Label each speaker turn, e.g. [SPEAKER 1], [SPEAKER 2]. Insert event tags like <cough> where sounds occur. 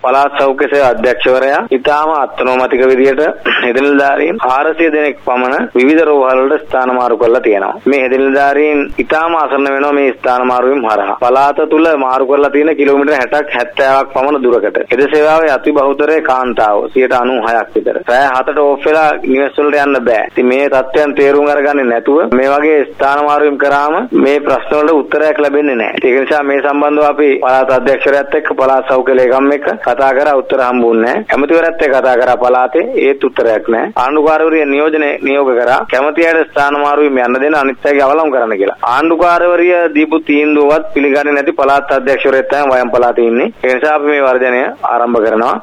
[SPEAKER 1] පළාත් සෞඛ්‍ය සේවා අධ්‍යක්ෂවරයා ඉතාම අත්නෝමතික විදියට <clears throat> හෙදිනල්දාරීන් 400 දෙනෙක් පමණ විවිධ රෝහල් වලට ස්ථාන මාරු කරලා තියෙනවා. මේ හෙදිනල්දාරීන් ඉතාම අසරණ වෙනවා මේ ස්ථාන මාරුවීම් හරහා. පළාත තුල මාරු කරලා තියෙන කිලෝමීටර් 60ක් 70ක් පමණ දුරකට. හෙද සේවාවේ අති බහුතරය කාන්තාව 96ක් විතර. රෑ 7ට ඕෆ් වෙලා නිවෙස් වලට යන්න බෑ. ඉතින් මේ තත්ත්වයන් තේරුම් අරගන්නේ නැතුව මේ වගේ ස්ථාන මාරුවීම් කරාම මේ ප්‍රශ්න වලට උත්තරයක් ලැබෙන්නේ නැහැ. ඒක නිසා මේ සම්බන්ධව අපි පළාත් අධ්‍යක්ෂරයත් එක්ක පළාත් සෞඛ්‍ය ලේකම් එක්ක කතා කරා උත්තර හම්බුන්නේ නැහැ. කැමතිවරත් එක්ක කතා කරා පළාතේ ඒත් උත්තරයක් නැහැ. ආණ්ඩුකාරවරිය නියෝජනය නියෝග කරා කැමති අයට ස්ථාන මාරුවීම යන්න දෙන අනිත් අයගේ අවලම් කරන්න කියලා. ආණ්ඩුකාරවරිය දීපු තීන්දුවවත් පිළිගන්නේ නැති පළාත් අධ්‍යක්ෂවරයෙක් තමයි වයම් පළාතේ ඉන්නේ. ඒ නිසා අපි මේ වර්ජනය ආරම්භ කරනවා.